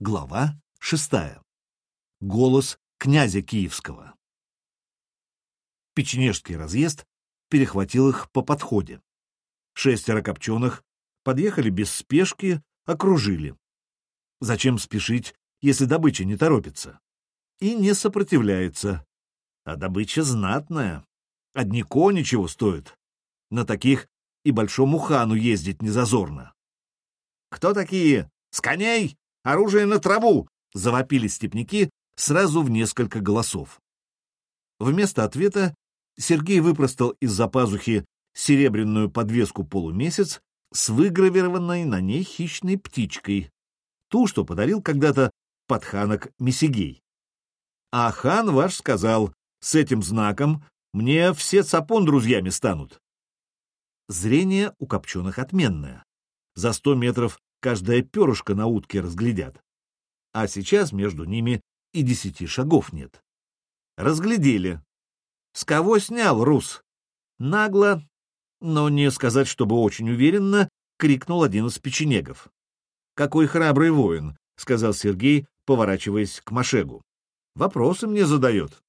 Глава шестая. Голос князя Киевского. Печенежский разъезд перехватил их по подходе. Шестеро копченых подъехали без спешки, окружили. Зачем спешить, если добыча не торопится? И не сопротивляется. А добыча знатная. Одни кони чего стоят. На таких и большому хану ездить не зазорно. «Кто такие? С коней!» Оружие на траву!» — завопили степняки сразу в несколько голосов. Вместо ответа Сергей выпростал из-за пазухи серебряную подвеску полумесяц с выгравированной на ней хищной птичкой, ту, что подарил когда-то подханок Месигей. А хан ваш сказал, с этим знаком мне все цапон друзьями станут. Зрение у копченых отменное. За сто метров каждое перышко на утке разглядят. А сейчас между ними и десяти шагов нет. Разглядели. С кого снял Рус? Нагло, но не сказать, чтобы очень уверенно, крикнул один из печенегов. «Какой храбрый воин!» — сказал Сергей, поворачиваясь к Машегу. «Вопросы мне задает.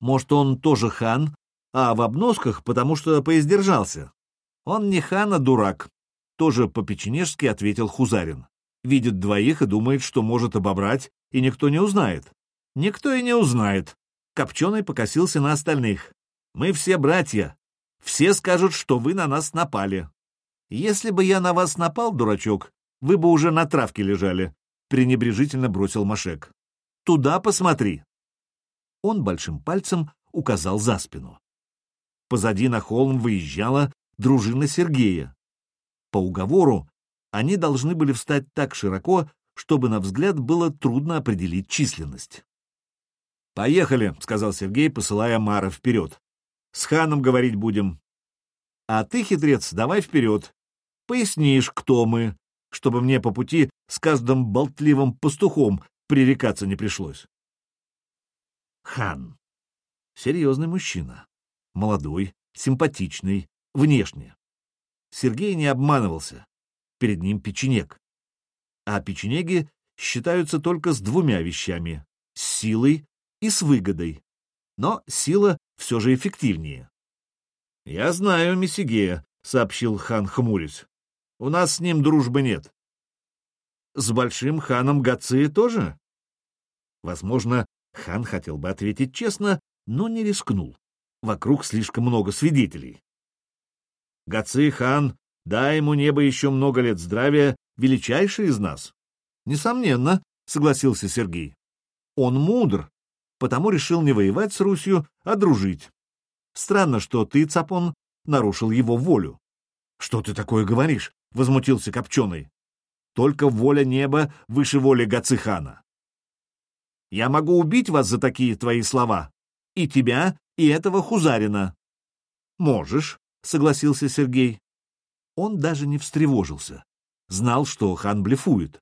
Может, он тоже хан, а в обносках, потому что поиздержался. Он не хан, а дурак тоже по-печенежски ответил Хузарин. Видит двоих и думает, что может обобрать, и никто не узнает. Никто и не узнает. Копченый покосился на остальных. Мы все братья. Все скажут, что вы на нас напали. Если бы я на вас напал, дурачок, вы бы уже на травке лежали, пренебрежительно бросил Машек. Туда посмотри. Он большим пальцем указал за спину. Позади на холм выезжала дружина Сергея. По уговору они должны были встать так широко, чтобы на взгляд было трудно определить численность. «Поехали», — сказал Сергей, посылая Мара вперед. «С ханом говорить будем». «А ты, хитрец, давай вперед. Пояснишь, кто мы, чтобы мне по пути с каждым болтливым пастухом пререкаться не пришлось». Хан. Серьезный мужчина. Молодой, симпатичный, внешне. Сергей не обманывался. Перед ним печенег. А печенеги считаются только с двумя вещами — с силой и с выгодой. Но сила все же эффективнее. — Я знаю Мессигея, — сообщил хан хмурясь. — У нас с ним дружбы нет. — С большим ханом Гаци тоже? Возможно, хан хотел бы ответить честно, но не рискнул. Вокруг слишком много свидетелей. Гаци хан, дай ему небо еще много лет здравия, величайший из нас. Несомненно, согласился Сергей. Он мудр, потому решил не воевать с Русью, а дружить. Странно, что ты, Цапон, нарушил его волю. Что ты такое говоришь? возмутился Копченый. Только воля неба выше воли Гацихана. Я могу убить вас за такие твои слова. И тебя, и этого Хузарина. Можешь, — согласился Сергей. Он даже не встревожился. Знал, что хан блефует.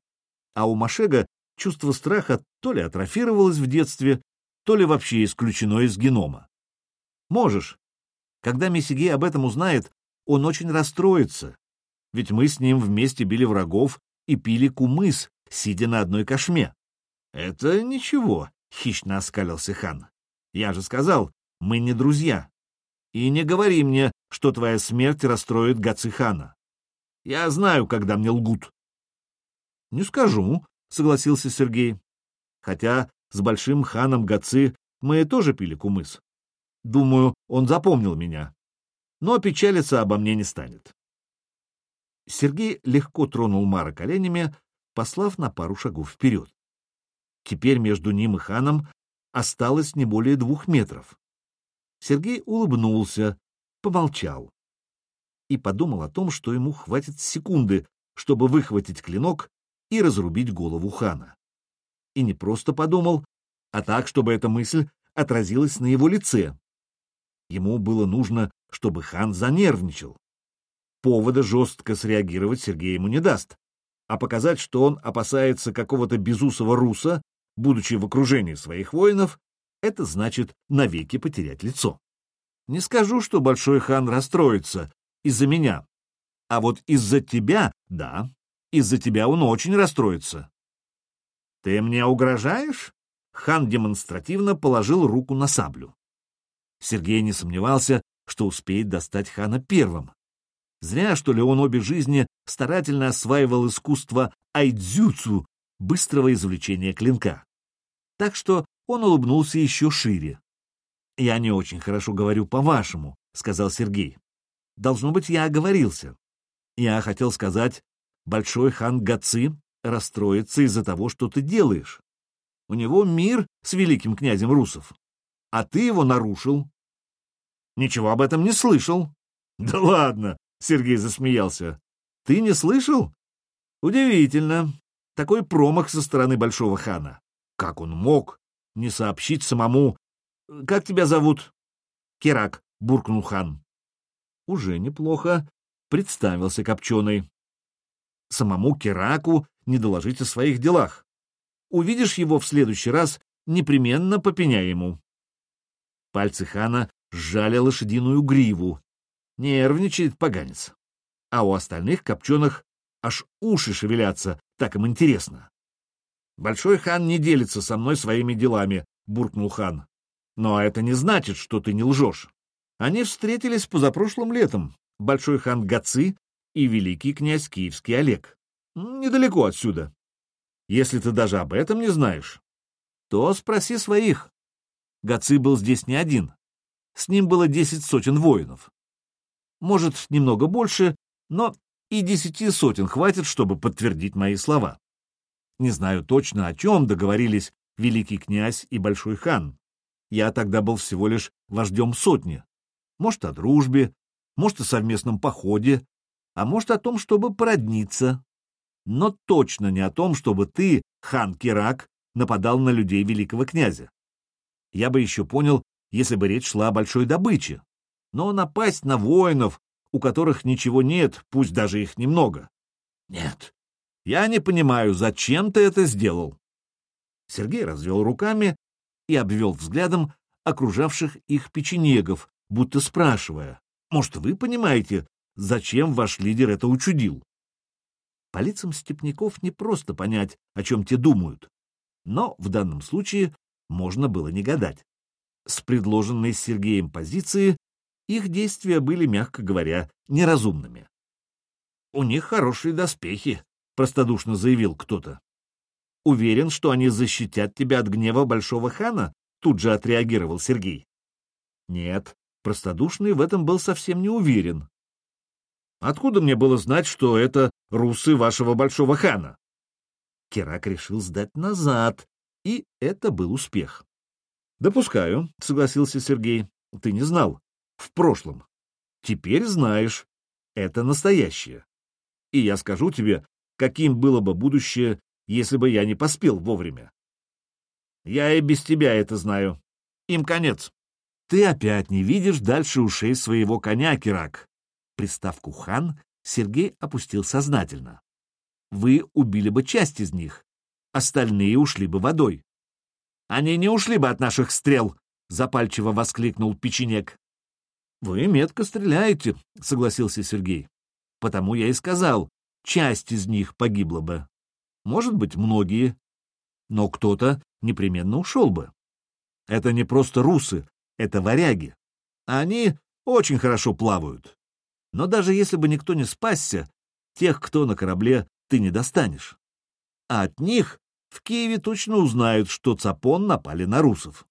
А у Машега чувство страха то ли атрофировалось в детстве, то ли вообще исключено из генома. Можешь. Когда Мессигей об этом узнает, он очень расстроится. Ведь мы с ним вместе били врагов и пили кумыс, сидя на одной кошме. — Это ничего, — хищно оскалился хан. — Я же сказал, мы не друзья. И не говори мне, что твоя смерть расстроит Гацихана. Я знаю, когда мне лгут. — Не скажу, — согласился Сергей. — Хотя с большим ханом Гаци мы тоже пили кумыс. Думаю, он запомнил меня. Но печалиться обо мне не станет. Сергей легко тронул Мара коленями, послав на пару шагов вперед. Теперь между ним и ханом осталось не более двух метров. Сергей улыбнулся, помолчал и подумал о том, что ему хватит секунды, чтобы выхватить клинок и разрубить голову хана. И не просто подумал, а так, чтобы эта мысль отразилась на его лице. Ему было нужно, чтобы хан занервничал. Повода жестко среагировать Сергей ему не даст, а показать, что он опасается какого-то безусого руса, будучи в окружении своих воинов, это значит навеки потерять лицо. Не скажу, что большой хан расстроится из-за меня. А вот из-за тебя, да, из-за тебя он очень расстроится. Ты мне угрожаешь? Хан демонстративно положил руку на саблю. Сергей не сомневался, что успеет достать хана первым. Зря, что ли, он обе жизни старательно осваивал искусство айдзюцу, быстрого извлечения клинка. Так что он улыбнулся еще шире. «Я не очень хорошо говорю по-вашему», — сказал Сергей. «Должно быть, я оговорился. Я хотел сказать, большой хан Гаци расстроится из-за того, что ты делаешь. У него мир с великим князем русов, а ты его нарушил. Ничего об этом не слышал. Да ладно, Сергей засмеялся. Ты не слышал? Удивительно. Такой промах со стороны большого хана. Как он мог не сообщить самому... Как тебя зовут? Керак, буркнул хан. Уже неплохо. Представился Копченый. Самому Кераку не доложить о своих делах. Увидишь его в следующий раз, непременно попеняй ему. Пальцы хана сжали лошадиную гриву. Нервничает поганец. А у остальных копченых аж уши шевелятся, так им интересно. «Большой хан не делится со мной своими делами», — буркнул хан. «Но это не значит, что ты не лжешь. Они встретились позапрошлым летом, большой хан Гаци и великий князь Киевский Олег. Недалеко отсюда. Если ты даже об этом не знаешь, то спроси своих. Гаци был здесь не один. С ним было десять сотен воинов. Может, немного больше, но и десяти сотен хватит, чтобы подтвердить мои слова. Не знаю точно, о чем договорились великий князь и большой хан. Я тогда был всего лишь вождем сотни. Может, о дружбе, может, о совместном походе, а может, о том, чтобы породниться но точно не о том, чтобы ты, хан Кирак, нападал на людей великого князя. Я бы еще понял, если бы речь шла о большой добыче. Но напасть на воинов, у которых ничего нет, пусть даже их немного. Нет, я не понимаю, зачем ты это сделал. Сергей развел руками и обвел взглядом окружавших их печенегов, будто спрашивая, может, вы понимаете, зачем ваш лидер это учудил? По лицам степняков не просто понять, о чем те думают. Но в данном случае можно было не гадать. С предложенной Сергеем позиции их действия были, мягко говоря, неразумными. «У них хорошие доспехи», — простодушно заявил кто-то. «Уверен, что они защитят тебя от гнева Большого хана?» — тут же отреагировал Сергей. «Нет, простодушный в этом был совсем не уверен. Откуда мне было знать, что это русы вашего большого хана? Керак решил сдать назад, и это был успех. Допускаю, согласился Сергей. Ты не знал. В прошлом. Теперь знаешь. Это настоящее. И я скажу тебе, каким было бы будущее, если бы я не поспел вовремя. Я и без тебя это знаю. Им конец. Ты опять не видишь дальше ушей своего коня, Керак. Приставку «хан» Сергей опустил сознательно. Вы убили бы часть из них, остальные ушли бы водой. Они не ушли бы от наших стрел, запальчиво воскликнул печенек. Вы метко стреляете, согласился Сергей. Потому я и сказал, часть из них погибла бы. Может быть, многие. Но кто-то непременно ушел бы. Это не просто русы, это варяги. Они очень хорошо плавают. Но даже если бы никто не спасся, тех, кто на корабле, ты не достанешь. А от них в Киеве точно узнают, что Цапон напали на русов.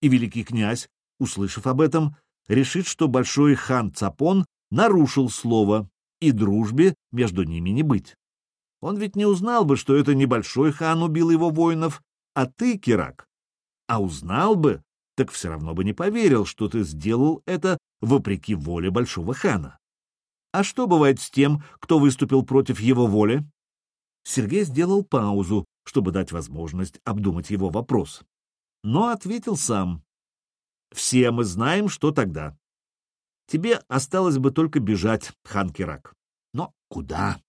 И великий князь, услышав об этом, решит, что большой хан Цапон нарушил слово, и дружбе между ними не быть. Он ведь не узнал бы, что это небольшой хан убил его воинов, а ты, Кирак. А узнал бы, так все равно бы не поверил, что ты сделал это вопреки воле большого хана. А что бывает с тем, кто выступил против его воли? Сергей сделал паузу, чтобы дать возможность обдумать его вопрос. Но ответил сам. Все мы знаем, что тогда. Тебе осталось бы только бежать, хан Керак. Но куда?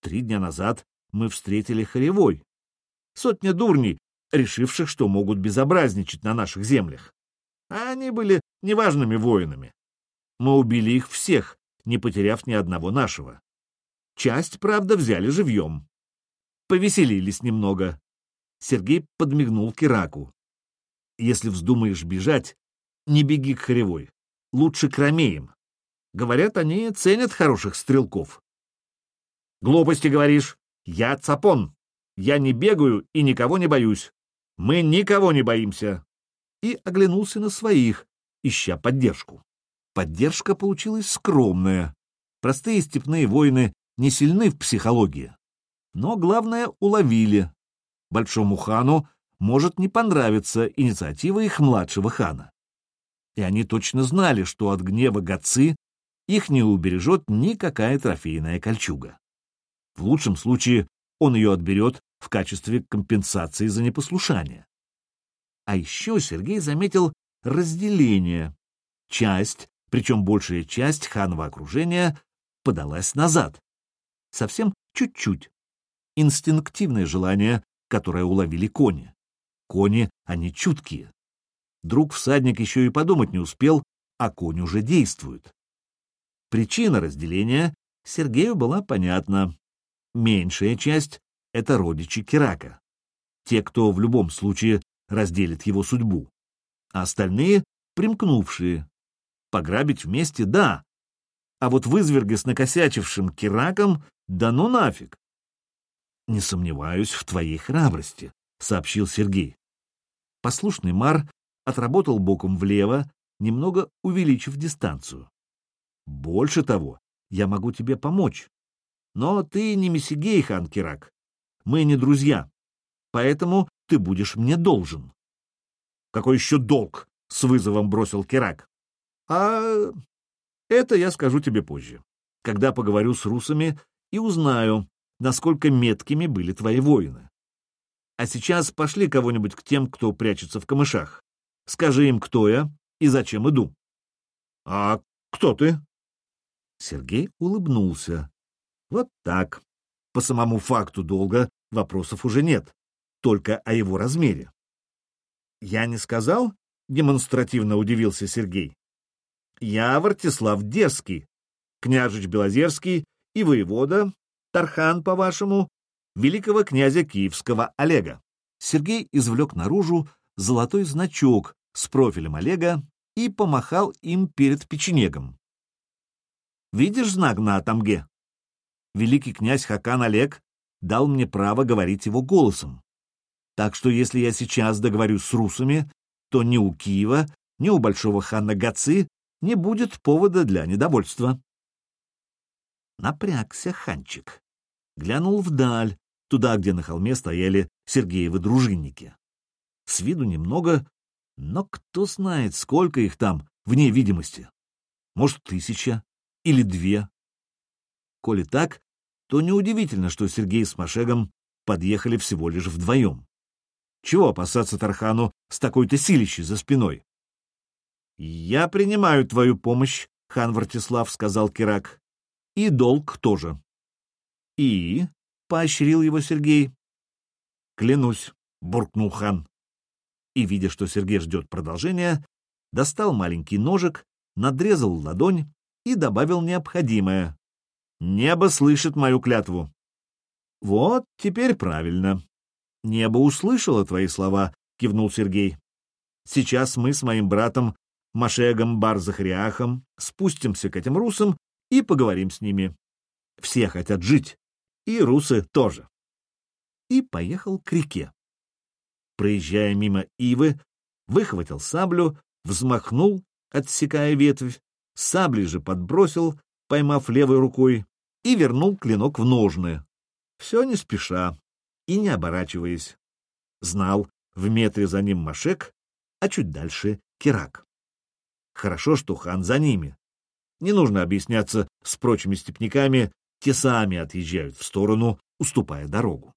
Три дня назад мы встретили Харевой. Сотня дурней, решивших, что могут безобразничать на наших землях. А они были неважными воинами. Мы убили их всех, не потеряв ни одного нашего. Часть, правда, взяли живьем. Повеселились немного. Сергей подмигнул Кираку. Если вздумаешь бежать, не беги к Хоревой. Лучше к Ромеям. Говорят, они ценят хороших стрелков. Глупости говоришь. Я цапон. Я не бегаю и никого не боюсь. Мы никого не боимся. И оглянулся на своих, ища поддержку. Поддержка получилась скромная. Простые степные воины не сильны в психологии. Но главное уловили. Большому хану может не понравиться инициатива их младшего хана. И они точно знали, что от гнева Гаци их не убережет никакая трофейная кольчуга. В лучшем случае он ее отберет в качестве компенсации за непослушание. А еще Сергей заметил разделение. Часть, причем большая часть ханова окружения, подалась назад. Совсем чуть-чуть. Инстинктивное желание, которое уловили кони. Кони, они чуткие. Друг всадник еще и подумать не успел, а конь уже действует. Причина разделения Сергею была понятна. Меньшая часть — это родичи Кирака. Те, кто в любом случае разделит его судьбу. А остальные — примкнувшие. Пограбить вместе — да. А вот в с накосячившим Кираком — да ну нафиг. «Не сомневаюсь в твоей храбрости», — сообщил Сергей. Послушный Мар отработал боком влево, немного увеличив дистанцию. Больше того, я могу тебе помочь. Но ты не Мессигей, хан Кирак. Мы не друзья. Поэтому ты будешь мне должен. Какой еще долг? С вызовом бросил Кирак. А это я скажу тебе позже, когда поговорю с русами и узнаю, насколько меткими были твои воины. А сейчас пошли кого-нибудь к тем, кто прячется в камышах. Скажи им, кто я и зачем иду. — А кто ты? Сергей улыбнулся. Вот так. По самому факту долга вопросов уже нет, только о его размере. Я не сказал? Демонстративно удивился Сергей. Я Вартислав Дерский, княжич Белозерский и воевода, Тархан, по-вашему, великого князя Киевского Олега. Сергей извлек наружу золотой значок с профилем Олега и помахал им перед печенегом. Видишь знак на Атамге? Великий князь Хакан Олег дал мне право говорить его голосом. Так что если я сейчас договорюсь с русами, то ни у Киева, ни у большого хана Гаци не будет повода для недовольства. Напрягся ханчик. Глянул вдаль, туда, где на холме стояли Сергеевы дружинники. С виду немного, но кто знает, сколько их там вне видимости. Может, тысяча, или две. Коли так, то неудивительно, что Сергей с Машегом подъехали всего лишь вдвоем. Чего опасаться Тархану с такой-то силищей за спиной? — Я принимаю твою помощь, — хан Вартислав сказал Кирак. — И долг тоже. — И? — поощрил его Сергей. — Клянусь, — буркнул хан. И, видя, что Сергей ждет продолжения, достал маленький ножик, надрезал ладонь и добавил необходимое. «Небо слышит мою клятву». «Вот, теперь правильно. Небо услышало твои слова», — кивнул Сергей. «Сейчас мы с моим братом Машегом Барзахриахом спустимся к этим русам и поговорим с ними. Все хотят жить, и русы тоже». И поехал к реке. Проезжая мимо ивы, выхватил саблю, взмахнул, отсекая ветвь, саблей же подбросил, поймав левой рукой, и вернул клинок в ножны. Все не спеша и не оборачиваясь. Знал, в метре за ним Машек, а чуть дальше — Кирак. Хорошо, что хан за ними. Не нужно объясняться с прочими степняками, те сами отъезжают в сторону, уступая дорогу.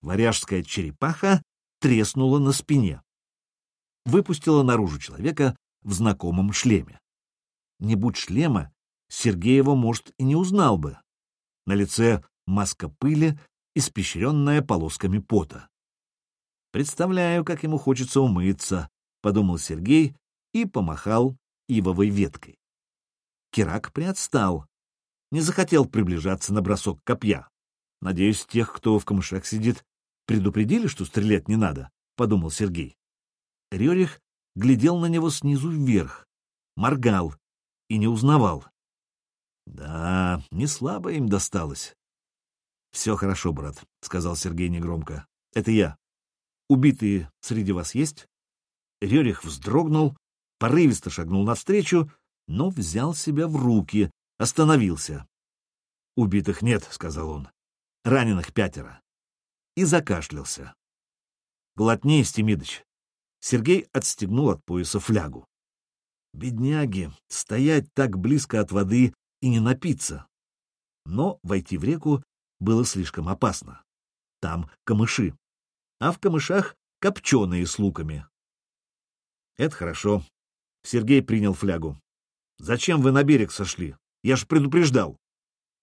Варяжская черепаха треснула на спине. Выпустила наружу человека в знакомом шлеме. Не будь шлема, Сергеева, может, и не узнал бы. На лице маска пыли, испещренная полосками пота. «Представляю, как ему хочется умыться», — подумал Сергей и помахал ивовой веткой. Кирак приотстал, не захотел приближаться на бросок копья. Надеюсь, тех, кто в камышах сидит, Предупредили, что стрелять не надо, — подумал Сергей. Рерих глядел на него снизу вверх, моргал и не узнавал. Да, не слабо им досталось. — Все хорошо, брат, — сказал Сергей негромко. — Это я. Убитые среди вас есть? Рерих вздрогнул, порывисто шагнул навстречу, но взял себя в руки, остановился. — Убитых нет, — сказал он. — Раненых пятеро. И закашлялся. — Глотни, Стемидыч. Сергей отстегнул от пояса флягу. Бедняги, стоять так близко от воды и не напиться. Но войти в реку было слишком опасно. Там камыши, а в камышах копченые с луками. Это хорошо. Сергей принял флягу. Зачем вы на берег сошли? Я ж предупреждал.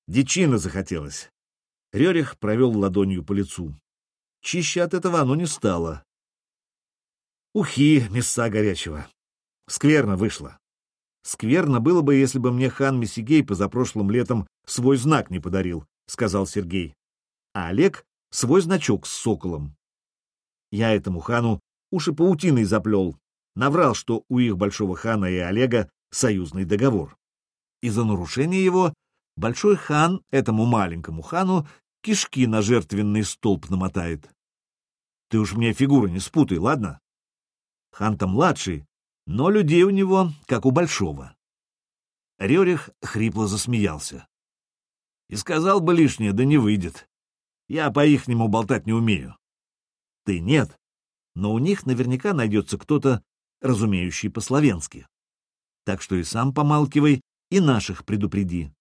Дичина захотелось. Рерих провел ладонью по лицу. Чище от этого оно не стало. Ухи, мяса горячего. Скверно вышло. Скверно было бы, если бы мне хан Мессигей позапрошлым летом свой знак не подарил, — сказал Сергей. А Олег — свой значок с соколом. Я этому хану уши паутиной заплел, наврал, что у их большого хана и Олега союзный договор. И за нарушение его большой хан этому маленькому хану кишки на жертвенный столб намотает. Ты уж мне фигуры не спутай, ладно? Хан-то младший, но людей у него, как у большого. Рерих хрипло засмеялся. И сказал бы лишнее, да не выйдет. Я по-ихнему болтать не умею. Ты нет, но у них наверняка найдется кто-то, разумеющий по-словенски. Так что и сам помалкивай, и наших предупреди.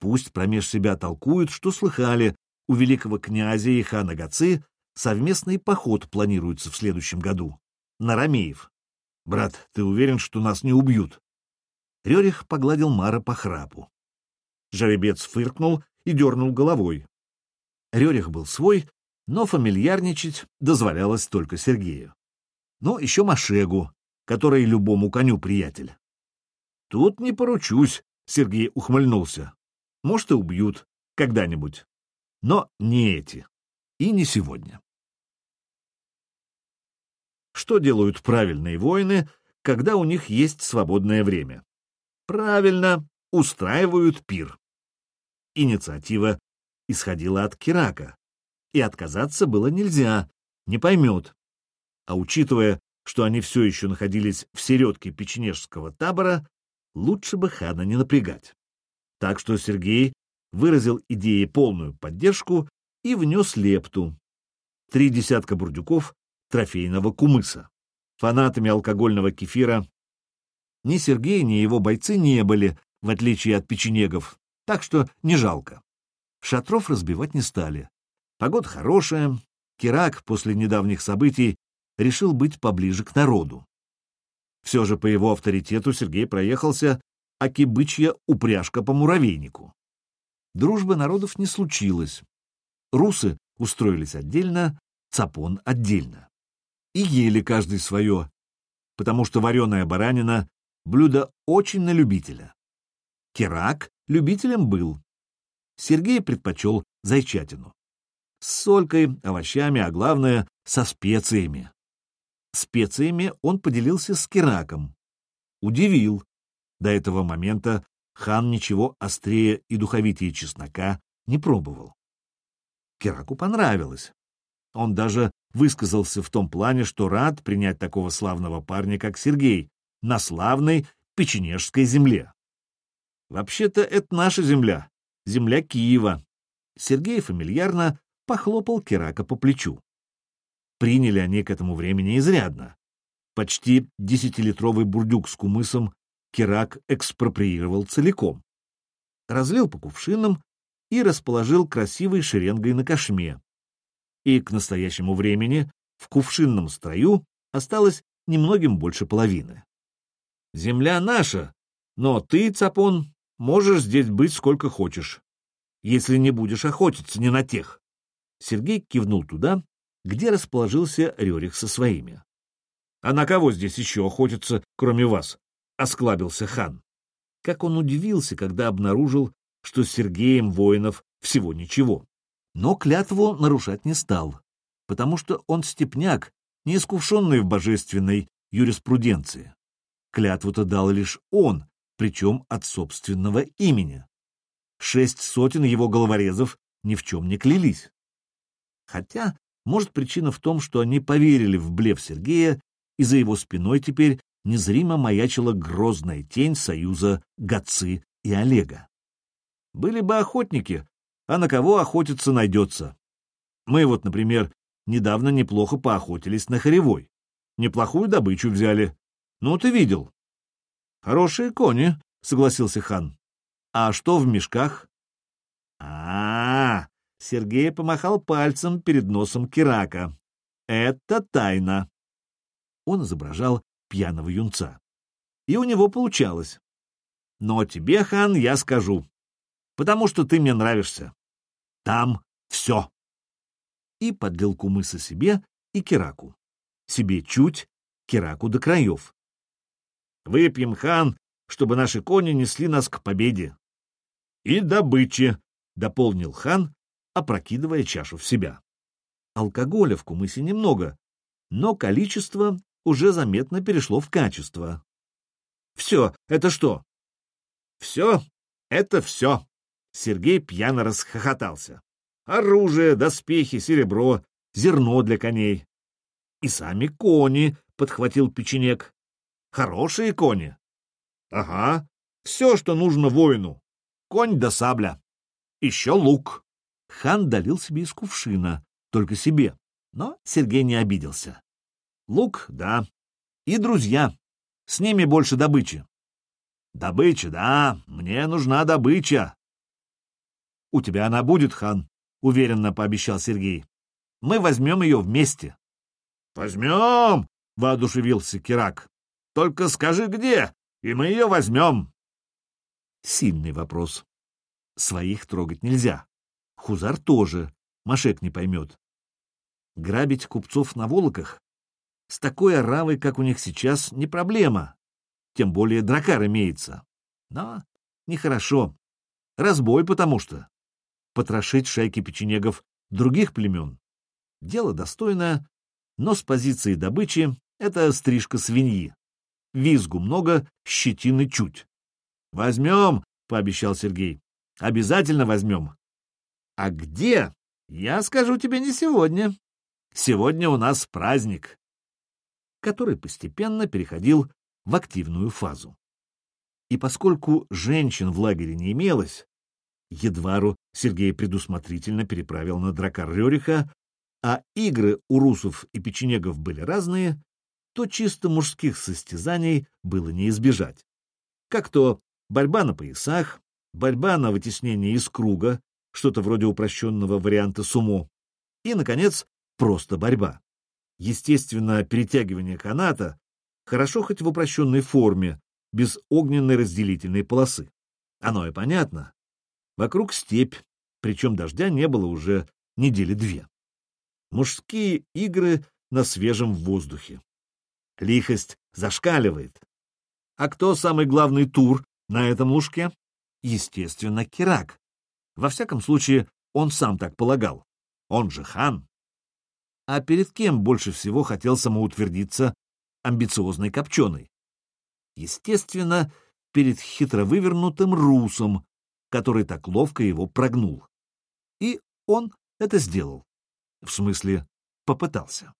Пусть промеж себя толкуют, что слыхали, у великого князя и хана Гаци совместный поход планируется в следующем году. На Ромеев. Брат, ты уверен, что нас не убьют? Рерих погладил Мара по храпу. Жеребец фыркнул и дернул головой. Рерих был свой, но фамильярничать дозволялось только Сергею. Ну, еще Машегу, который любому коню приятель. Тут не поручусь, Сергей ухмыльнулся. Может, и убьют когда-нибудь. Но не эти. И не сегодня. Что делают правильные воины, когда у них есть свободное время? Правильно, устраивают пир. Инициатива исходила от Кирака, и отказаться было нельзя, не поймет. А учитывая, что они все еще находились в середке печенежского табора, лучше бы хана не напрягать. Так что Сергей выразил идее полную поддержку и внес лепту. Три десятка бурдюков трофейного кумыса. Фанатами алкогольного кефира ни Сергей, ни его бойцы не были, в отличие от печенегов, так что не жалко. Шатров разбивать не стали. Погода хорошая, Кирак после недавних событий решил быть поближе к народу. Все же по его авторитету Сергей проехался, а кибычья упряжка по муравейнику. Дружбы народов не случилось. Русы устроились отдельно, Цапон отдельно. И ели каждый свое, потому что вареная баранина — блюдо очень на любителя. Керак любителем был. Сергей предпочел зайчатину. С солькой, овощами, а главное — со специями. Специями он поделился с Кераком. Удивил. До этого момента хан ничего острее и духовитее чеснока не пробовал. Кераку понравилось. Он даже высказался в том плане, что рад принять такого славного парня, как Сергей, на славной печенежской земле. Вообще-то это наша земля, земля Киева. Сергей фамильярно похлопал Керака по плечу. Приняли они к этому времени изрядно. Почти десятилитровый бурдюк с кумысом Керак экспроприировал целиком. Разлил по кувшинам и расположил красивой шеренгой на кошме. И к настоящему времени в кувшинном строю осталось немногим больше половины. «Земля наша, но ты, Цапон, можешь здесь быть сколько хочешь, если не будешь охотиться не на тех». Сергей кивнул туда, где расположился Рерих со своими. — А на кого здесь еще охотятся, кроме вас? — осклабился хан. Как он удивился, когда обнаружил, что с Сергеем воинов всего ничего. Но клятву нарушать не стал. потому что он степняк, не искушенный в божественной юриспруденции. Клятву-то дал лишь он, причем от собственного имени. Шесть сотен его головорезов ни в чем не клялись. Хотя, может, причина в том, что они поверили в блеф Сергея, и за его спиной теперь незримо маячила грозная тень союза Гатцы и Олега. Были бы охотники, а на кого охотиться найдется. Мы вот, например, недавно неплохо поохотились на Хоревой. Неплохую добычу взяли. Ну, ты видел. Хорошие кони, согласился хан. А что в мешках? А, -а, -а Сергей помахал пальцем перед носом Кирака. Это тайна. Он изображал пьяного юнца. И у него получалось. Но тебе, хан, я скажу. Потому что ты мне нравишься. Там все. И подлил кумыса себе и Кираку. Себе чуть, Кираку до краев. Выпьем, хан, чтобы наши кони несли нас к победе. И добыче, — дополнил хан, опрокидывая чашу в себя. Алкоголя в кумысе немного, но количество уже заметно перешло в качество. Все, это что? Все, это все. Сергей пьяно расхохотался. Оружие, доспехи, серебро, зерно для коней. И сами кони, — подхватил печенек. Хорошие кони. Ага, все, что нужно воину. Конь да сабля. Еще лук. Хан долил себе из кувшина, только себе, но Сергей не обиделся. Лук, да. И друзья. С ними больше добычи. Добыча, да, мне нужна добыча. У тебя она будет, хан, — уверенно пообещал Сергей. Мы возьмем ее вместе. Возьмем, — воодушевился Кирак. Только скажи, где, и мы ее возьмем. Сильный вопрос. Своих трогать нельзя. Хузар тоже, Машек не поймет. Грабить купцов на Волоках с такой оравой, как у них сейчас, не проблема. Тем более дракар имеется. Но нехорошо. Разбой потому что. Потрошить шайки печенегов других племен. Дело достойное, но с позиции добычи это стрижка свиньи. Визгу много, щетины чуть. «Возьмем», — пообещал Сергей. «Обязательно возьмем. А где? Я скажу тебе не сегодня. Сегодня у нас праздник, который постепенно переходил в активную фазу. И поскольку женщин в лагере не имелось, Едвару Сергей предусмотрительно переправил на дракар Рёриха, а игры у русов и печенегов были разные, то чисто мужских состязаний было не избежать. Как то борьба на поясах, борьба на вытеснение из круга, что-то вроде упрощенного варианта сумо, и, наконец, просто борьба. Естественно, перетягивание каната хорошо хоть в упрощенной форме, без огненной разделительной полосы. Оно и понятно. Вокруг степь, причем дождя не было уже недели две. Мужские игры на свежем воздухе. Лихость зашкаливает. А кто самый главный тур на этом лужке? Естественно, Кирак. Во всяком случае, он сам так полагал. Он же хан. А перед кем больше всего хотел самоутвердиться амбициозный Копченый? Естественно, перед хитро вывернутым русом, который так ловко его прогнул. И он это сделал. В смысле, попытался.